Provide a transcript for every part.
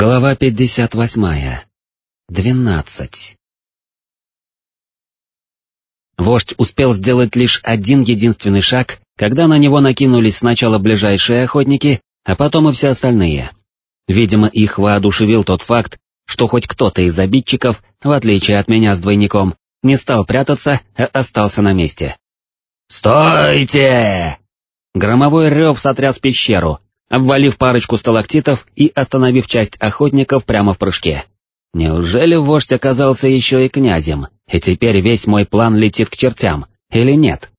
Глава 58. Двенадцать. Вождь успел сделать лишь один единственный шаг, когда на него накинулись сначала ближайшие охотники, а потом и все остальные. Видимо, их воодушевил тот факт, что хоть кто-то из обидчиков, в отличие от меня с двойником, не стал прятаться, а остался на месте. «Стойте!» Громовой рев сотряс пещеру, обвалив парочку сталактитов и остановив часть охотников прямо в прыжке. Неужели вождь оказался еще и князем, и теперь весь мой план летит к чертям, или нет?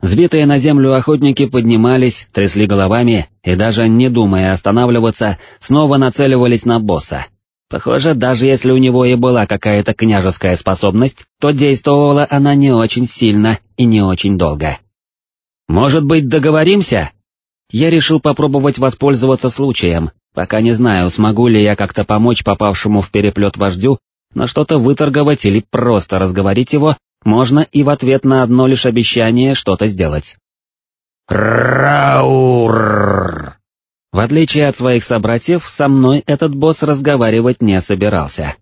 Сбитые на землю охотники поднимались, трясли головами и даже не думая останавливаться, снова нацеливались на босса. Похоже, даже если у него и была какая-то княжеская способность, то действовала она не очень сильно и не очень долго. «Может быть, договоримся?» Я решил попробовать воспользоваться случаем, пока не знаю, смогу ли я как-то помочь попавшему в переплет вождю, но что-то выторговать или просто разговорить его, можно и в ответ на одно лишь обещание что-то сделать. Раур! В отличие от своих собратьев, со мной этот босс разговаривать не собирался.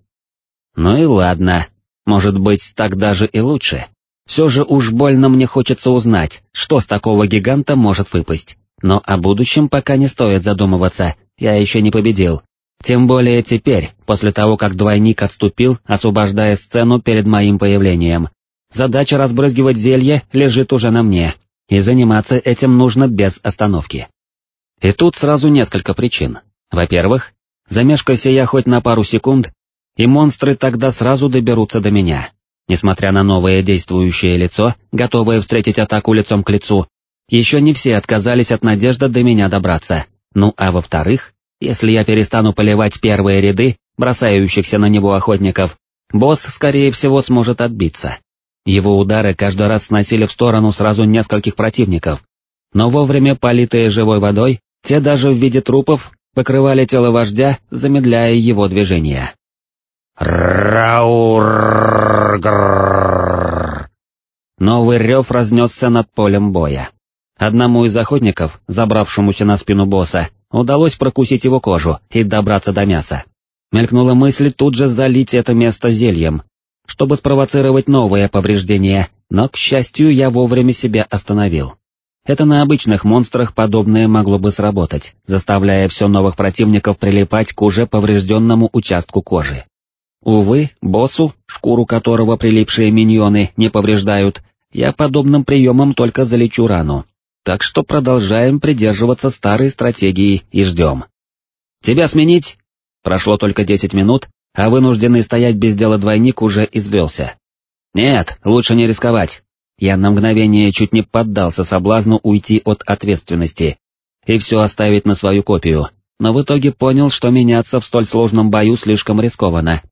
Ну и ладно, может быть, так даже и лучше. Все же уж больно мне хочется узнать, что с такого гиганта может выпасть. Но о будущем пока не стоит задумываться, я еще не победил. Тем более теперь, после того, как двойник отступил, освобождая сцену перед моим появлением. Задача разбрызгивать зелье лежит уже на мне, и заниматься этим нужно без остановки. И тут сразу несколько причин. Во-первых, замешкайся я хоть на пару секунд, и монстры тогда сразу доберутся до меня. Несмотря на новое действующее лицо, готовое встретить атаку лицом к лицу, еще не все отказались от надежды до меня добраться. Ну а во-вторых, если я перестану поливать первые ряды, бросающихся на него охотников, босс, скорее всего, сможет отбиться. Его удары каждый раз сносили в сторону сразу нескольких противников, но вовремя политые живой водой, те даже в виде трупов покрывали тело вождя, замедляя его движение. Новый рев разнесся над полем боя. Одному из охотников, забравшемуся на спину босса, удалось прокусить его кожу и добраться до мяса. Мелькнула мысль тут же залить это место зельем, чтобы спровоцировать новые повреждения, но, к счастью, я вовремя себя остановил. Это на обычных монстрах подобное могло бы сработать, заставляя все новых противников прилипать к уже поврежденному участку кожи. Увы, боссу, шкуру которого прилипшие миньоны не повреждают, я подобным приемом только залечу рану, так что продолжаем придерживаться старой стратегии и ждем. «Тебя сменить?» Прошло только десять минут, а вынужденный стоять без дела двойник уже извелся. «Нет, лучше не рисковать». Я на мгновение чуть не поддался соблазну уйти от ответственности и все оставить на свою копию, но в итоге понял, что меняться в столь сложном бою слишком рискованно.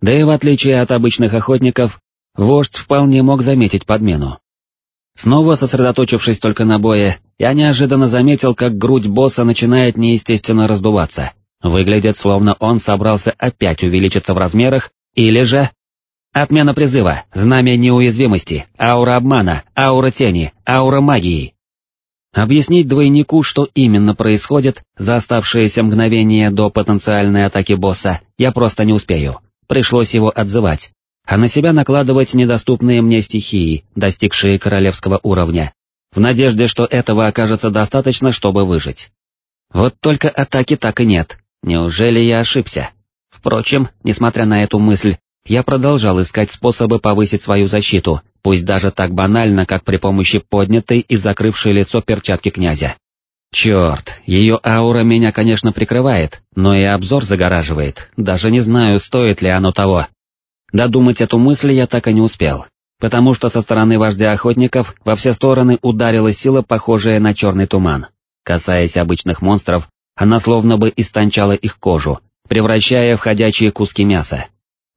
Да и в отличие от обычных охотников, вождь вполне мог заметить подмену. Снова сосредоточившись только на бое, я неожиданно заметил, как грудь босса начинает неестественно раздуваться. Выглядит, словно он собрался опять увеличиться в размерах, или же... Отмена призыва, знамя неуязвимости, аура обмана, аура тени, аура магии. Объяснить двойнику, что именно происходит за оставшееся мгновение до потенциальной атаки босса, я просто не успею. Пришлось его отзывать, а на себя накладывать недоступные мне стихии, достигшие королевского уровня, в надежде, что этого окажется достаточно, чтобы выжить. Вот только атаки так и нет, неужели я ошибся? Впрочем, несмотря на эту мысль, я продолжал искать способы повысить свою защиту, пусть даже так банально, как при помощи поднятой и закрывшей лицо перчатки князя. Черт, ее аура меня, конечно, прикрывает, но и обзор загораживает, даже не знаю, стоит ли оно того. Додумать эту мысль я так и не успел, потому что со стороны вождя охотников во все стороны ударила сила, похожая на черный туман. Касаясь обычных монстров, она словно бы истончала их кожу, превращая в ходячие куски мяса.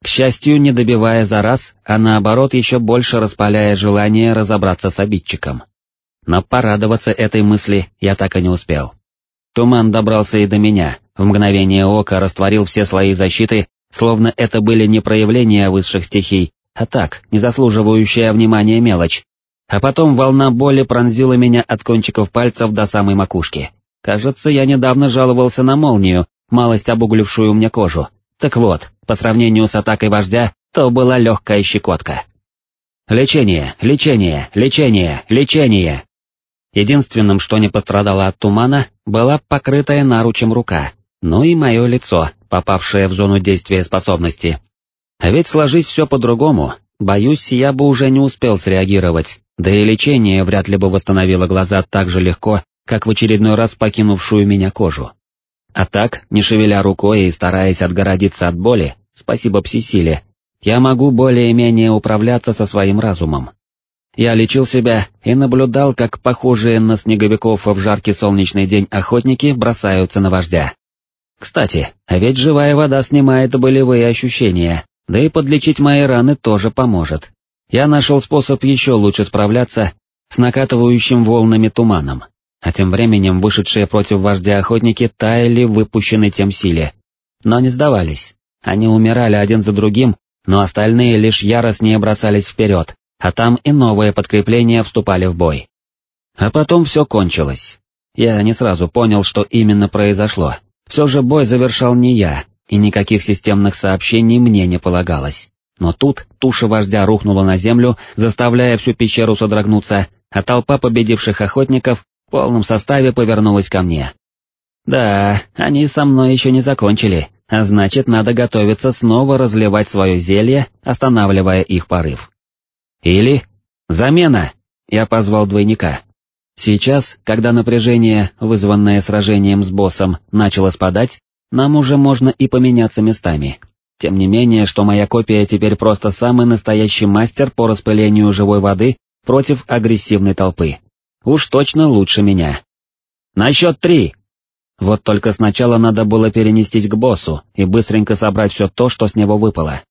К счастью, не добивая за раз, а наоборот еще больше распаляя желание разобраться с обидчиком. Но порадоваться этой мысли я так и не успел. Туман добрался и до меня, в мгновение ока растворил все слои защиты словно это были не проявления высших стихий, а так, не заслуживающая внимания мелочь. А потом волна боли пронзила меня от кончиков пальцев до самой макушки. Кажется, я недавно жаловался на молнию, малость обуглившую мне кожу. Так вот, по сравнению с атакой вождя, то была легкая щекотка. Лечение, лечение, лечение, лечение. Единственным, что не пострадало от тумана, была покрытая наручем рука, ну и мое лицо, попавшее в зону действия способности. А ведь сложить все по-другому, боюсь, я бы уже не успел среагировать, да и лечение вряд ли бы восстановило глаза так же легко, как в очередной раз покинувшую меня кожу. А так, не шевеля рукой и стараясь отгородиться от боли, спасибо пси-силе, я могу более-менее управляться со своим разумом. Я лечил себя и наблюдал, как похожие на снеговиков в жаркий солнечный день охотники бросаются на вождя. Кстати, а ведь живая вода снимает болевые ощущения, да и подлечить мои раны тоже поможет. Я нашел способ еще лучше справляться с накатывающим волнами туманом, а тем временем вышедшие против вождя охотники таяли в выпущенной тем силе. Но не сдавались, они умирали один за другим, но остальные лишь яростнее бросались вперед, а там и новые подкрепления вступали в бой. А потом все кончилось. Я не сразу понял, что именно произошло. Все же бой завершал не я, и никаких системных сообщений мне не полагалось. Но тут туша вождя рухнула на землю, заставляя всю пещеру содрогнуться, а толпа победивших охотников в полном составе повернулась ко мне. Да, они со мной еще не закончили, а значит надо готовиться снова разливать свое зелье, останавливая их порыв. Или... Замена! Я позвал двойника. Сейчас, когда напряжение, вызванное сражением с боссом, начало спадать, нам уже можно и поменяться местами. Тем не менее, что моя копия теперь просто самый настоящий мастер по распылению живой воды против агрессивной толпы. Уж точно лучше меня. На счет три! Вот только сначала надо было перенестись к боссу и быстренько собрать все то, что с него выпало.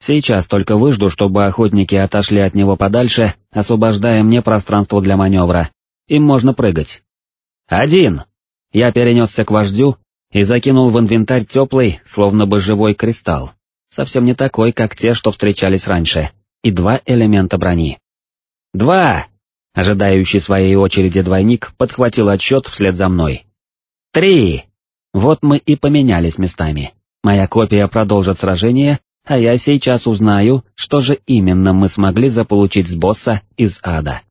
Сейчас только выжду, чтобы охотники отошли от него подальше, освобождая мне пространство для маневра, им можно прыгать. Один! Я перенесся к вождю и закинул в инвентарь теплый, словно бы живой кристалл, совсем не такой, как те, что встречались раньше, и два элемента брони. Два! Ожидающий своей очереди двойник подхватил отсчет вслед за мной. Три! Вот мы и поменялись местами. Моя копия продолжит сражение, а я сейчас узнаю, что же именно мы смогли заполучить с босса из ада.